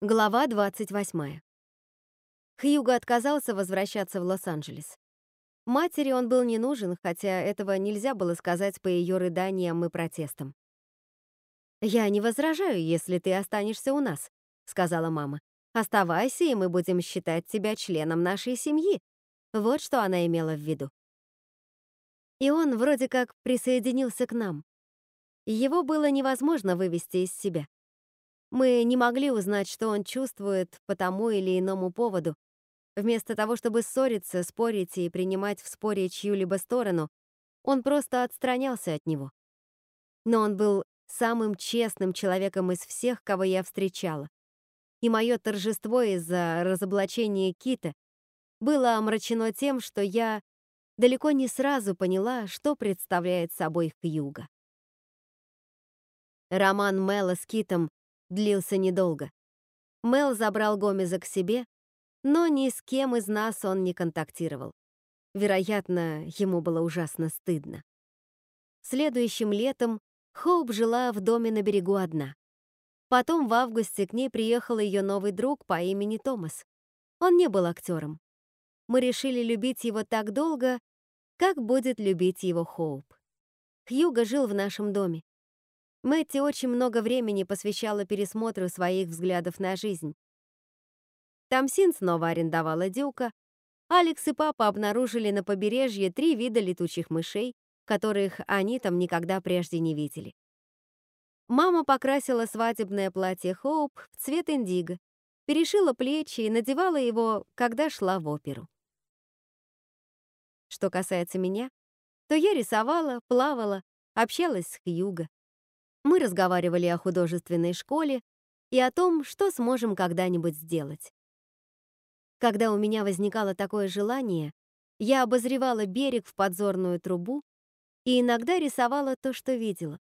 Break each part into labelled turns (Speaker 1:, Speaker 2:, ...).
Speaker 1: Глава 28. Хьюго отказался возвращаться в Лос-Анджелес. Матери он был не нужен, хотя этого нельзя было сказать по ее рыданиям и протестам. «Я не возражаю, если ты останешься у нас», — сказала мама. «Оставайся, и мы будем считать тебя членом нашей семьи». Вот что она имела в виду. И он вроде как присоединился к нам. Его было невозможно вывести из себя. Мы не могли узнать, что он чувствует по тому или иному поводу. Вместо того, чтобы ссориться, спорить и принимать в споре чью-либо сторону, он просто отстранялся от него. Но он был самым честным человеком из всех, кого я встречала. И мое торжество из-за разоблачения Кита было омрачено тем, что я далеко не сразу поняла, что представляет собой Хьюга. Роман Мэла с Китом длился недолго. Мел забрал Гомеза к себе, но ни с кем из нас он не контактировал. Вероятно, ему было ужасно стыдно. Следующим летом Хоуп жила в доме на берегу одна. Потом в августе к ней приехал ее новый друг по имени Томас. Он не был актером. Мы решили любить его так долго, как будет любить его Хоуп. Хьюго жил в нашем доме. Мэтти очень много времени посвящала пересмотру своих взглядов на жизнь. Тамсин снова арендовала Дюка. Алекс и папа обнаружили на побережье три вида летучих мышей, которых они там никогда прежде не видели. Мама покрасила свадебное платье Хоуп в цвет индиго, перешила плечи и надевала его, когда шла в оперу. Что касается меня, то я рисовала, плавала, общалась с Хьюго. Мы разговаривали о художественной школе и о том, что сможем когда-нибудь сделать. Когда у меня возникало такое желание, я обозревала берег в подзорную трубу и иногда рисовала то, что видела.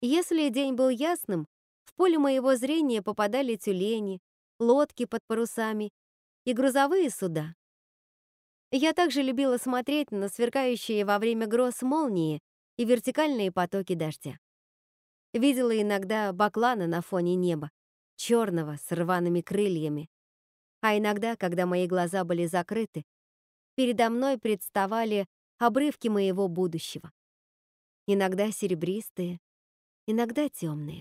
Speaker 1: Если день был ясным, в поле моего зрения попадали тюлени, лодки под парусами и грузовые суда. Я также любила смотреть на сверкающие во время гроз молнии и вертикальные потоки дождя. Видела иногда баклана на фоне неба, черного, с рваными крыльями. А иногда, когда мои глаза были закрыты, передо мной представали обрывки моего будущего. Иногда серебристые, иногда темные.